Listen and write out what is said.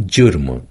diurno